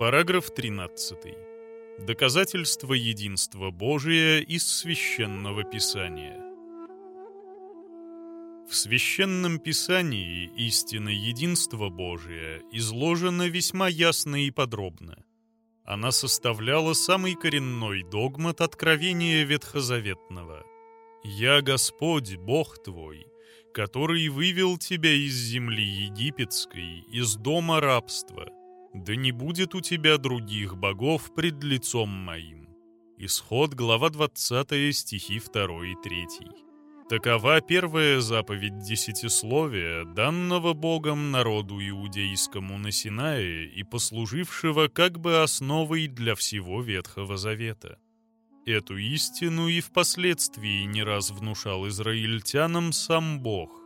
Параграф 13. Доказательство единства Божия из Священного Писания. В Священном Писании истина единства Божия изложена весьма ясно и подробно. Она составляла самый коренной догмат откровения Ветхозаветного. «Я Господь, Бог твой, который вывел тебя из земли египетской, из дома рабства. Да не будет у тебя других богов пред лицом моим». Исход, глава 20, стихи 2 и 3. Такова первая заповедь десятисловия, данного Богом народу иудейскому на Синае и послужившего как бы основой для всего Ветхого Завета. Эту истину и впоследствии не раз внушал израильтянам сам Бог.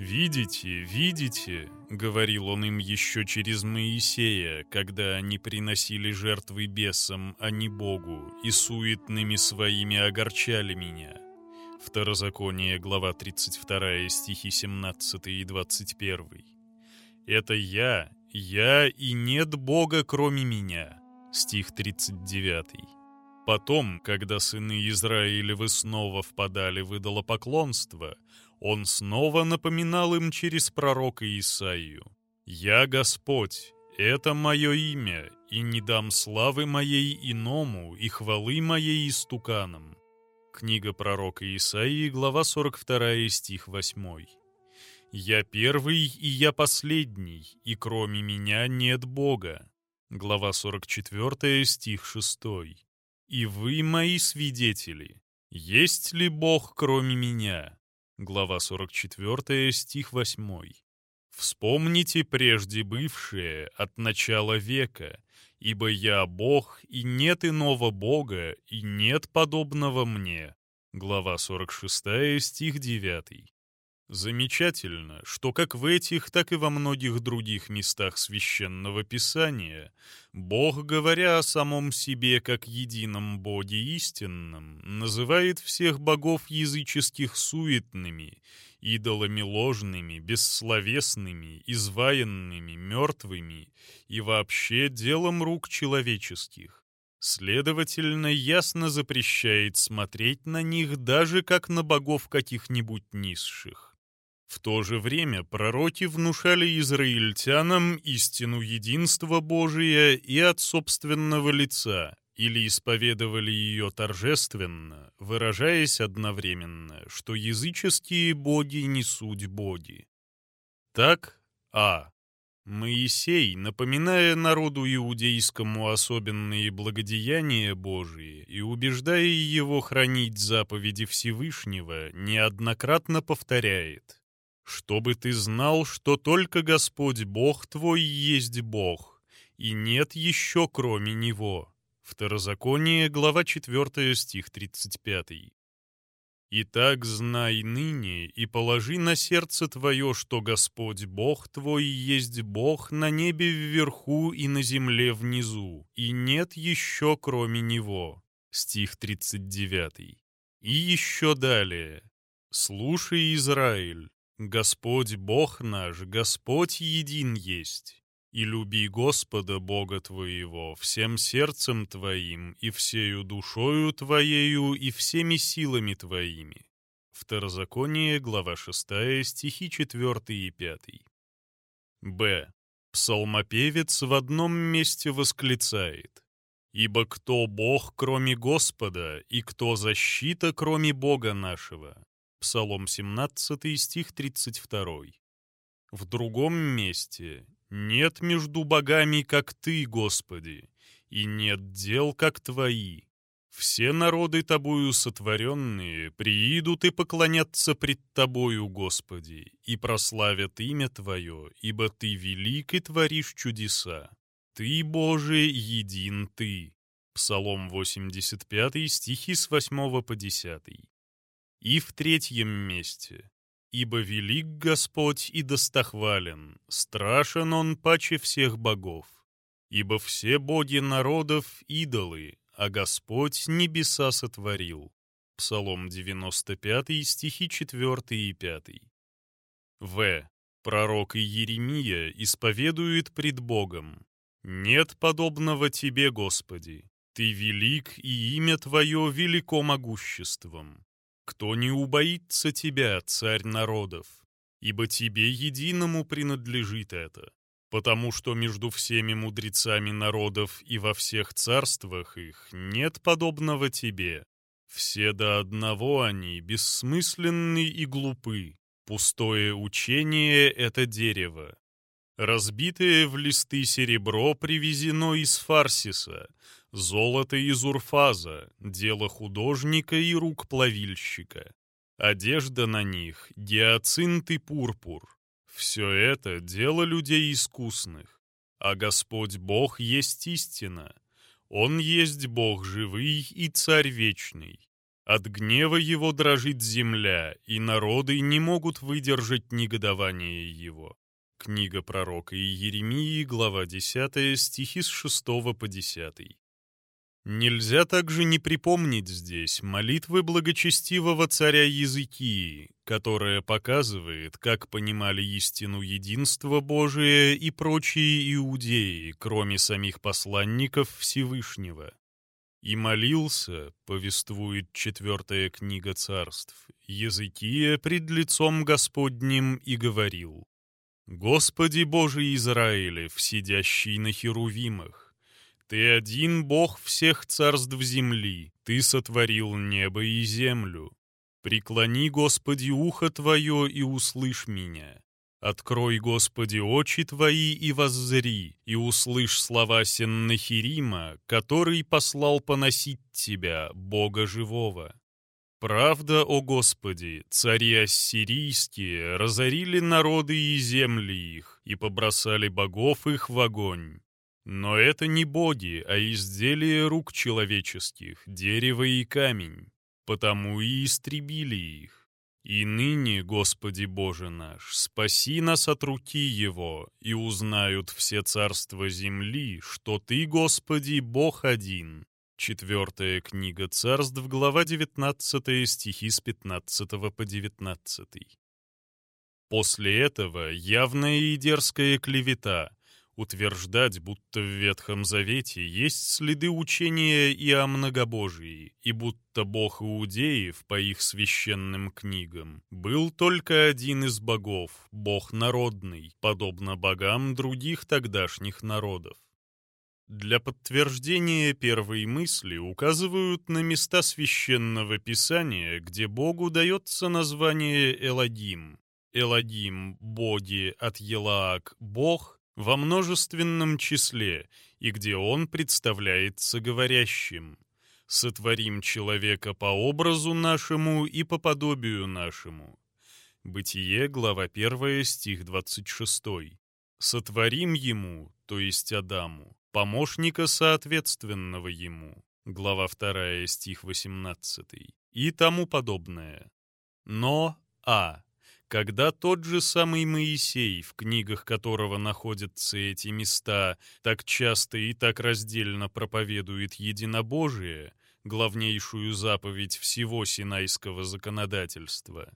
«Видите, видите», — говорил он им еще через Моисея, когда они приносили жертвы бесам, а не Богу, и суетными своими огорчали меня». Второзаконие, глава 32, стихи 17 и 21. «Это я, я и нет Бога, кроме меня». Стих 39. Потом, когда сыны Израилевы снова впадали в идолопоклонство, он снова напоминал им через пророка Исаию. «Я Господь, это мое имя, и не дам славы моей иному и хвалы моей истуканам». Книга пророка Исаии, глава 42, стих 8. «Я первый и я последний, и кроме меня нет Бога». Глава 44, стих 6. «И вы мои свидетели. Есть ли Бог кроме меня?» Глава 44, стих 8. «Вспомните прежде бывшее от начала века, ибо я Бог, и нет иного Бога, и нет подобного мне». Глава 46, стих 9. Замечательно, что как в этих, так и во многих других местах священного писания Бог, говоря о самом себе как едином Боге истинном, называет всех богов языческих суетными идолами ложными, бессловесными, изваянными, мертвыми и вообще делом рук человеческих. Следовательно, ясно запрещает смотреть на них даже как на богов каких-нибудь низших. В то же время пророки внушали израильтянам истину единства Божия и от собственного лица, или исповедовали ее торжественно, выражаясь одновременно, что языческие боги не суть боги. Так, а. Моисей, напоминая народу иудейскому особенные благодеяния Божии и убеждая его хранить заповеди Всевышнего, неоднократно повторяет «Чтобы ты знал, что только Господь Бог твой есть Бог, и нет еще кроме Него». Второзаконие, глава 4, стих 35. «Итак, знай ныне и положи на сердце твое, что Господь Бог твой есть Бог на небе вверху и на земле внизу, и нет еще кроме Него». Стих 39. И еще далее. «Слушай, Израиль, Господь Бог наш, Господь един есть» и люби Господа Бога твоего всем сердцем твоим и всею душою твоею и всеми силами твоими». Второзаконие, глава 6, стихи 4 и 5. Б. Псалмопевец в одном месте восклицает «Ибо кто Бог, кроме Господа, и кто защита, кроме Бога нашего?» Псалом 17, стих 32. В другом месте нет между богами, как Ты, Господи, и нет дел, как Твои. Все народы Тобою сотворенные приидут и поклонятся пред Тобою, Господи, и прославят имя Твое, ибо Ты велик и творишь чудеса. Ты, Боже, един Ты. Псалом 85, стихи с 8 по 10. И в третьем месте. Ибо велик Господь и достохвален, страшен Он паче всех богов. Ибо все боги народов — идолы, а Господь небеса сотворил. Псалом 95, стихи 4 и 5. В. Пророк Иеремия исповедует пред Богом. Нет подобного Тебе, Господи. Ты велик, и имя Твое велико могуществом. Кто не убоится Тебя, Царь народов? Ибо Тебе единому принадлежит это потому что между всеми мудрецами народов и во всех царствах их нет подобного тебе. Все до одного они бессмысленны и глупы. Пустое учение — это дерево. Разбитое в листы серебро привезено из Фарсиса, золото из Урфаза, дело художника и рук плавильщика. Одежда на них — гиацинт и пурпур. Все это — дело людей искусных, а Господь Бог есть истина. Он есть Бог живый и Царь вечный. От гнева Его дрожит земля, и народы не могут выдержать негодование Его. Книга пророка Иеремии, глава 10, стихи с 6 по 10. Нельзя также не припомнить здесь молитвы благочестивого царя Языкии, которая показывает, как понимали истину единства Божия и прочие иудеи, кроме самих посланников Всевышнего. «И молился», — повествует четвертая книга царств, Языкия пред лицом Господним и говорил, «Господи Боже Израилев, сидящий на херувимах, ты один Бог всех царств земли, Ты сотворил небо и землю. Преклони, Господи, ухо Твое и услышь меня. Открой, Господи, очи Твои и воззри, и услышь слова Сеннахирима, который послал поносить Тебя, Бога живого. Правда, о Господи, цари ассирийские разорили народы и земли их и побросали богов их в огонь. Но это не боги, а изделия рук человеческих, дерево и камень, потому и истребили их. И ныне, Господи Боже наш, спаси нас от руки Его, и узнают все царства земли, что Ты, Господи, Бог один. Четвертая книга царств, глава 19, стихи с 15 по 19. После этого явная и дерзкая клевета — утверждать, будто в Ветхом Завете есть следы учения и о многобожии, и будто бог иудеев по их священным книгам был только один из богов, бог народный, подобно богам других тогдашних народов. Для подтверждения первой мысли указывают на места священного писания, где Богу дается название Эладим. Эладим — боги от Елаак — бог, во множественном числе и где он представляется говорящим. «Сотворим человека по образу нашему и по подобию нашему». Бытие, глава 1, стих 26. «Сотворим ему, то есть Адаму, помощника соответственного ему». Глава 2, стих 18. И тому подобное. Но А когда тот же самый Моисей, в книгах которого находятся эти места, так часто и так раздельно проповедует единобожие, главнейшую заповедь всего синайского законодательства,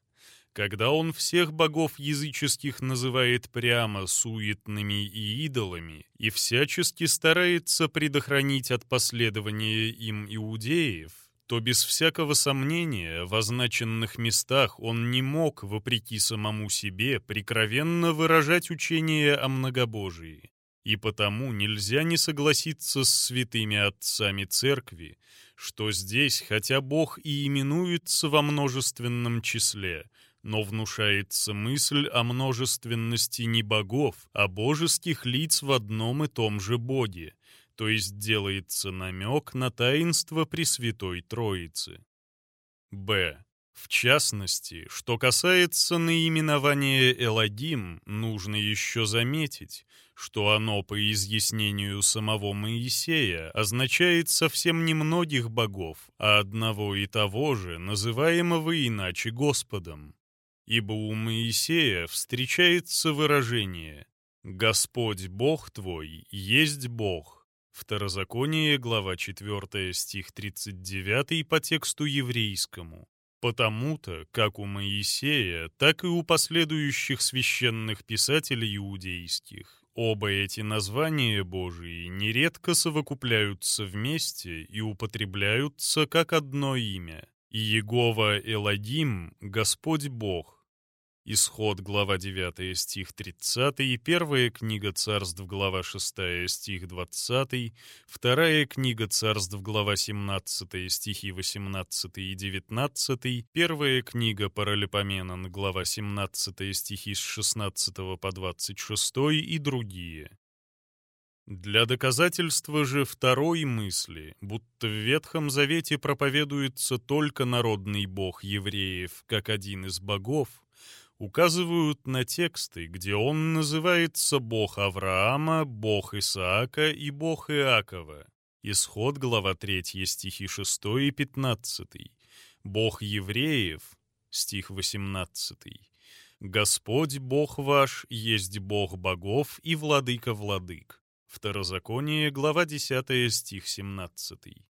когда он всех богов языческих называет прямо суетными и идолами и всячески старается предохранить от последования им иудеев, то без всякого сомнения в означенных местах он не мог, вопреки самому себе, прикровенно выражать учение о многобожии. И потому нельзя не согласиться с святыми отцами церкви, что здесь, хотя Бог и именуется во множественном числе, но внушается мысль о множественности не богов, а божеских лиц в одном и том же Боге, то есть делается намек на таинство Пресвятой Троицы. Б. В частности, что касается наименования Эладим, нужно еще заметить, что оно по изъяснению самого Моисея означает совсем не многих богов, а одного и того же, называемого иначе Господом. Ибо у Моисея встречается выражение «Господь Бог твой есть Бог». Второзаконие, глава 4, стих 39 по тексту еврейскому. Потому-то, как у Моисея, так и у последующих священных писателей иудейских, Оба эти названия Божии нередко совокупляются вместе и употребляются как одно имя. Иегова Эладим — Господь Бог, Исход, глава 9, стих 30, первая книга царств, глава 6, стих 20, вторая книга царств, глава 17, стихи 18 и 19, первая книга Паралипоменон, глава 17, стихи с 16 по 26 и другие. Для доказательства же второй мысли, будто в Ветхом Завете проповедуется только народный бог евреев как один из богов, указывают на тексты, где он называется Бог Авраама, Бог Исаака и Бог Иакова. Исход, глава 3, стихи 6 и 15. Бог евреев, стих 18. Господь Бог ваш есть Бог богов и владыка владык. Второзаконие, глава 10, стих 17.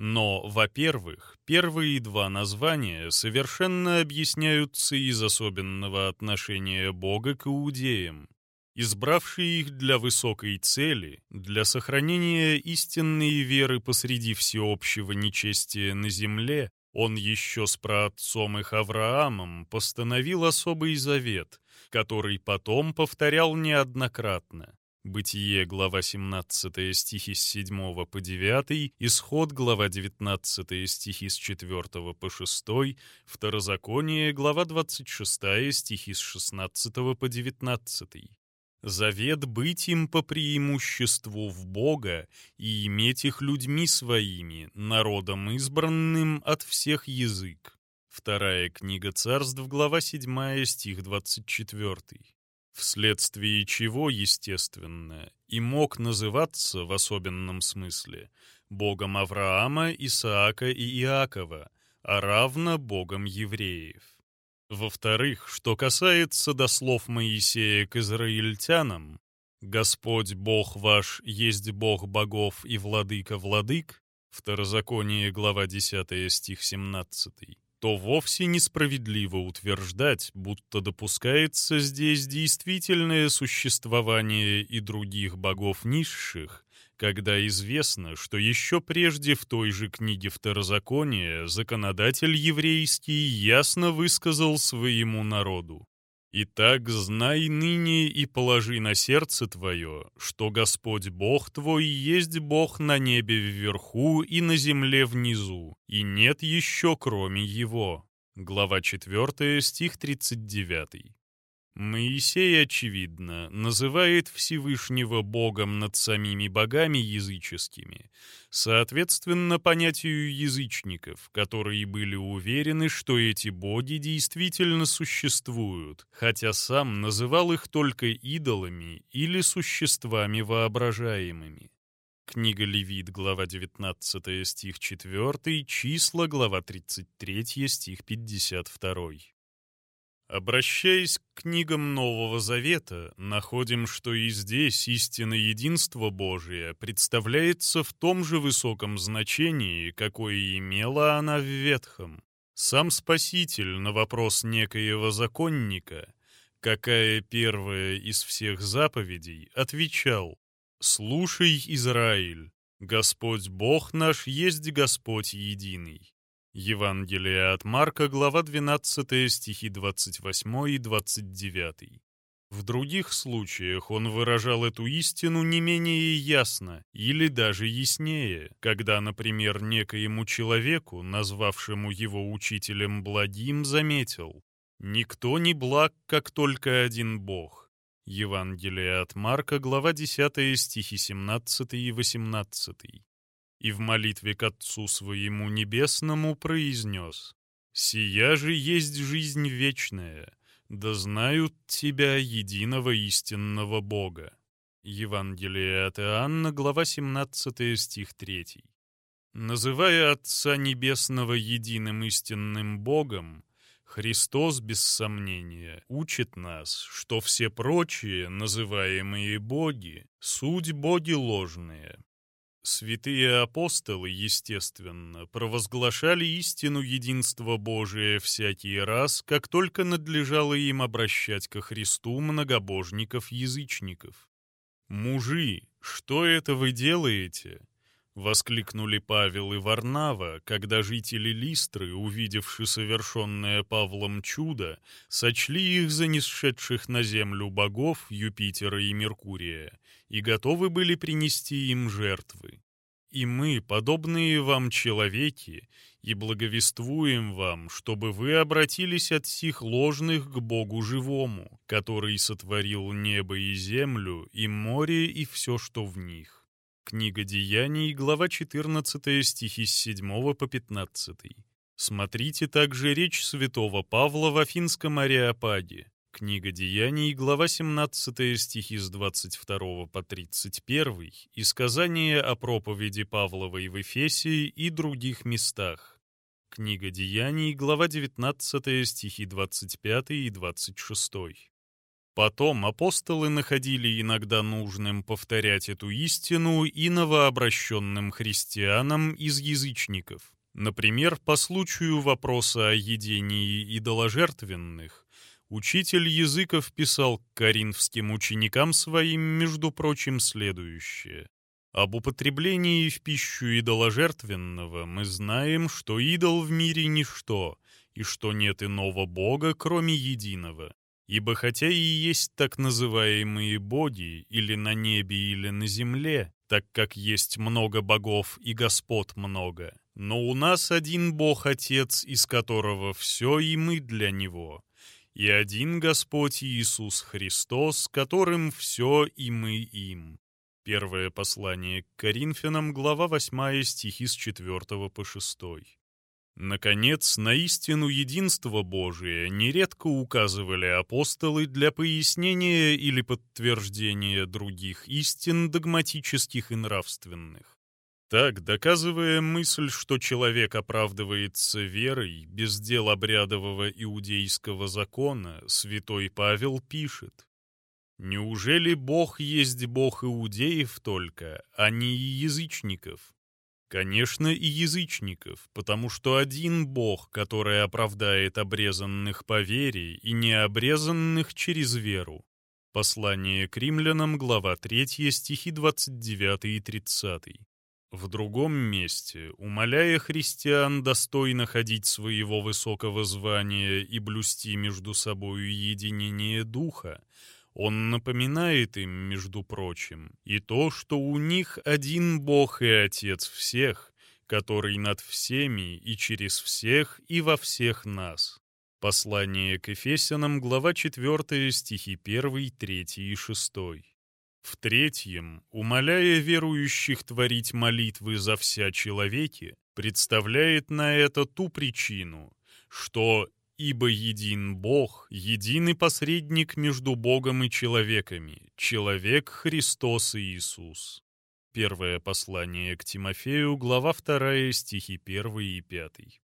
Но, во-первых, первые два названия совершенно объясняются из особенного отношения Бога к иудеям. Избравший их для высокой цели, для сохранения истинной веры посреди всеобщего нечестия на земле, он еще с праотцом их Авраамом постановил особый завет, который потом повторял неоднократно. Бытие, глава 17, стихи с 7 по 9, Исход, глава 19, стихи с 4 по 6, Второзаконие, глава 26, стихи с 16 по 19. Завет быть им по преимуществу в Бога и иметь их людьми своими, народом избранным от всех язык. Вторая книга царств, глава 7, стих 24 вследствие чего, естественно, и мог называться в особенном смысле богом Авраама, Исаака и Иакова, а равно богом евреев. Во-вторых, что касается дослов Моисея к израильтянам, «Господь Бог ваш есть Бог богов и владыка владык», Второзаконие, глава 10, стих 17, то вовсе несправедливо утверждать, будто допускается здесь действительное существование и других богов низших, когда известно, что еще прежде в той же книге Второзакония законодатель еврейский ясно высказал своему народу Итак, знай ныне и положи на сердце твое, что Господь Бог твой есть Бог на небе вверху и на земле внизу, и нет еще кроме Его». Глава 4, стих 39. Моисей, очевидно, называет Всевышнего Богом над самими богами языческими, соответственно понятию язычников, которые были уверены, что эти боги действительно существуют, хотя сам называл их только идолами или существами воображаемыми. Книга Левит, глава 19, стих 4, числа, глава 33, стих 52. Обращаясь к книгам Нового Завета, находим, что и здесь истина единства Божия представляется в том же высоком значении, какое имела она в Ветхом. Сам Спаситель на вопрос некоего законника, какая первая из всех заповедей, отвечал «Слушай, Израиль, Господь Бог наш есть Господь единый». Евангелие от Марка, глава 12, стихи 28 и 29. В других случаях он выражал эту истину не менее ясно или даже яснее, когда, например, некоему человеку, назвавшему его учителем благим, заметил «Никто не благ, как только один Бог». Евангелие от Марка, глава 10, стихи 17 и 18 и в молитве к Отцу Своему Небесному произнес «Сия же есть жизнь вечная, да знают Тебя, единого истинного Бога». Евангелие от Иоанна, глава 17, стих 3. Называя Отца Небесного единым истинным Богом, Христос, без сомнения, учит нас, что все прочие, называемые боги, суть боги ложные, Святые апостолы, естественно, провозглашали истину единства Божия всякий раз, как только надлежало им обращать ко Христу многобожников-язычников. «Мужи, что это вы делаете?» — воскликнули Павел и Варнава, когда жители Листры, увидевши совершенное Павлом чудо, сочли их за нисшедших на землю богов Юпитера и Меркурия и готовы были принести им жертвы. И мы, подобные вам человеки, и благовествуем вам, чтобы вы обратились от сих ложных к Богу живому, который сотворил небо и землю, и море, и все, что в них». Книга Деяний, глава 14, стихи с 7 по 15. Смотрите также речь святого Павла в Афинском Ареопаге. Книга Деяний, глава 17, стихи с 22 по 31 и сказание о проповеди Павловой в Эфесии и других местах. Книга Деяний, глава 19, стихи 25 и 26. Потом апостолы находили иногда нужным повторять эту истину и новообращенным христианам из язычников. Например, по случаю вопроса о едении идоложертвенных, учитель языков писал к коринфским ученикам своим, между прочим, следующее. Об употреблении в пищу идоложертвенного мы знаем, что идол в мире ничто, и что нет иного Бога, кроме единого. Ибо хотя и есть так называемые боги, или на небе, или на земле, так как есть много богов и господ много, но у нас один Бог Отец, из которого все и мы для Него, и один Господь Иисус Христос, которым все и мы им. Первое послание к Коринфянам, глава 8, стихи с 4 по 6. Наконец, на истину единства Божия нередко указывали апостолы для пояснения или подтверждения других истин догматических и нравственных. Так, доказывая мысль, что человек оправдывается верой без дел обрядового иудейского закона, святой Павел пишет Неужели Бог есть Бог иудеев только, а не язычников? Конечно, и язычников, потому что один Бог, который оправдает обрезанных по вере и необрезанных через веру. Послание к римлянам, глава 3, стихи 29 и 30. В другом месте, умоляя христиан достойно ходить своего высокого звания и блюсти между собою единение духа, он напоминает им, между прочим, и то, что у них один Бог и Отец всех, который над всеми и через всех и во всех нас. Послание к Ефесянам, глава 4, стихи 1, 3 и 6. В-третьем, умоляя верующих творить молитвы за вся человеки, представляет на это ту причину, что Ибо един Бог, единый посредник между Богом и человеками, человек Христос Иисус. Первое послание к Тимофею, глава 2, стихи 1 и 5.